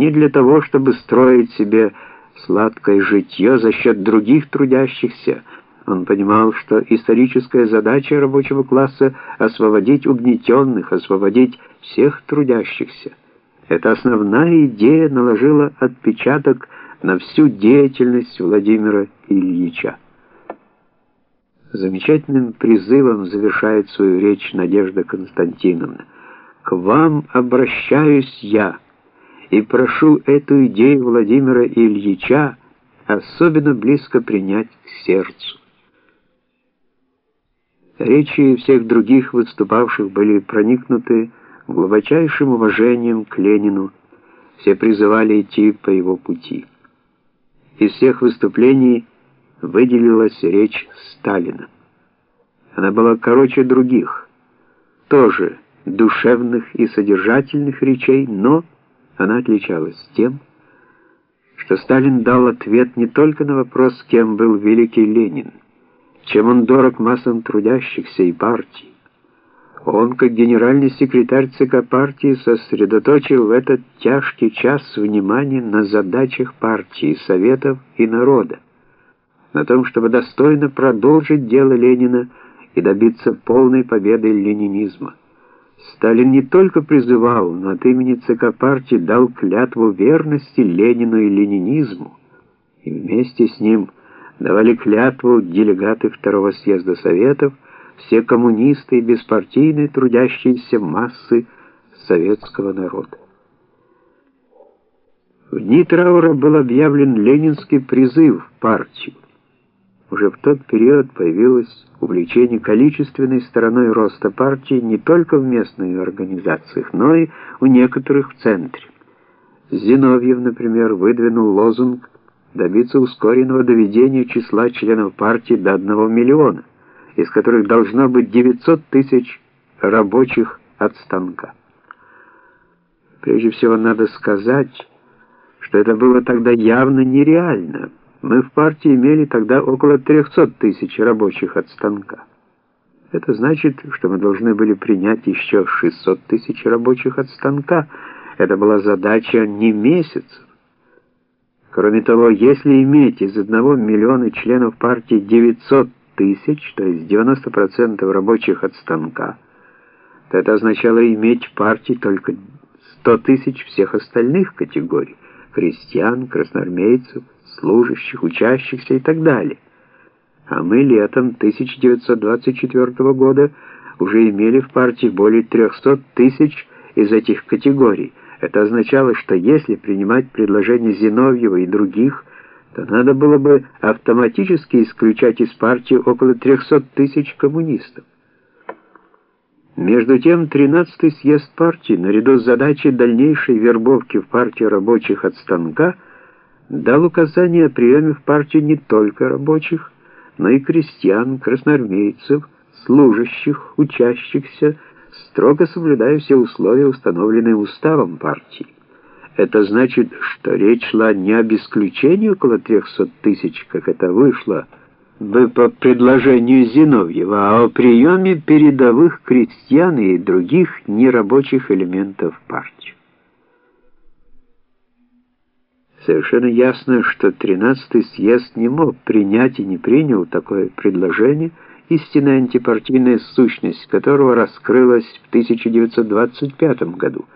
не для того, чтобы строить себе сладкое житье за счет других трудящихся. Он понимал, что историческая задача рабочего класса — освободить угнетенных, освободить всех трудящихся. Эта основная идея наложила отпечаток на всю деятельность Владимира Ильича. Замечательным призывом завершает свою речь Надежда Константиновна. «К вам обращаюсь я» и прошу эту идею Владимира Ильича особенно близко принять к сердцу. Речи всех других выступавших были проникнуты глубочайшим уважением к Ленину, все призывали идти по его пути. Из всех выступлений выделилась речь Сталина. Она была короче других, тоже душевных и содержательных речей, но она отличалась тем, что Сталин дал ответ не только на вопрос, кем был великий Ленин, чем он дорог массам трудящихся и партий. Он, как генеральный секретарь ЦК партии, сосредоточил в этот тяжкий час внимание на задачах партии, советов и народа, на том, чтобы достойно продолжить дело Ленина и добиться полной победы ленинизма. Сталин не только призывал, но от имени ЦК партии дал клятву верности Ленину и ленинизму, и вместе с ним давали клятву делегаты Второго съезда Советов, все коммунисты и беспартийные трудящиеся массы советского народа. В дни траура был объявлен ленинский призыв в партию. Уже в тот период появилось увлечение количественной стороной роста партии не только в местных организациях, но и у некоторых в центре. Зиновьев, например, выдвинул лозунг добиться ускоренного доведения числа членов партии до 1 миллиона, из которых должно быть 900 тысяч рабочих от станка. Прежде всего надо сказать, что это было тогда явно нереально, мы в партии имели тогда около 300 тысяч рабочих от станка. Это значит, что мы должны были принять еще 600 тысяч рабочих от станка. Это была задача не месяцев. Кроме того, если иметь из одного миллиона членов партии 900 тысяч, то есть 90% рабочих от станка, то это означало иметь в партии только 100 тысяч всех остальных категорий – крестьян, красноармейцев, служащих, учащихся и так далее. А мы летом 1924 года уже имели в партии более 300 тысяч из этих категорий. Это означало, что если принимать предложения Зиновьева и других, то надо было бы автоматически исключать из партии около 300 тысяч коммунистов. Между тем, 13-й съезд партии, наряду с задачей дальнейшей вербовки в партию рабочих от станка – дал указание о приеме в партию не только рабочих, но и крестьян, красноармейцев, служащих, учащихся, строго соблюдая все условия, установленные уставом партии. Это значит, что речь шла не об исключении около 300 тысяч, как это вышло бы по предложению Зиновьева, а о приеме передовых крестьян и других нерабочих элементов партии. Совершенно ясно, что 13-й съезд не мог принять и не принял такое предложение, истинная антипартийная сущность которого раскрылась в 1925 году,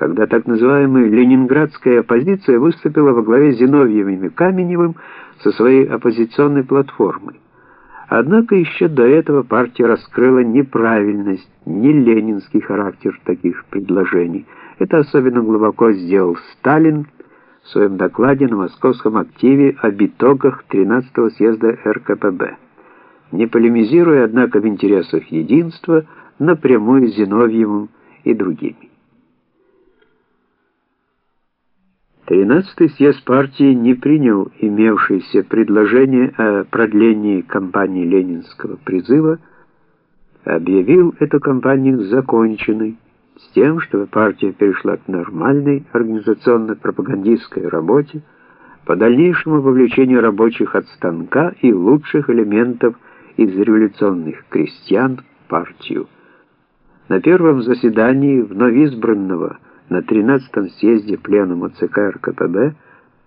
когда так называемая ленинградская оппозиция выступила во главе Зиновьевым и Каменевым со своей оппозиционной платформой. Однако еще до этого партия раскрыла неправильность, не ленинский характер таких предложений. Это особенно глубоко сделал Сталин, в своем докладе на московском активе об итогах 13-го съезда РКПБ, не полемизируя, однако, в интересах единства напрямую с Зиновьевым и другими. 13-й съезд партии не принял имевшееся предложение о продлении кампании ленинского призыва, объявил эту кампанию законченной, с тем, чтобы партия перешла к нормальной организационно-пропагандистской работе по дальнейшему вовлечению рабочих от станка и лучших элементов из революционных крестьян в партию. На первом заседании вновь избранного на 13-м съезде Пленума ЦК РКПБ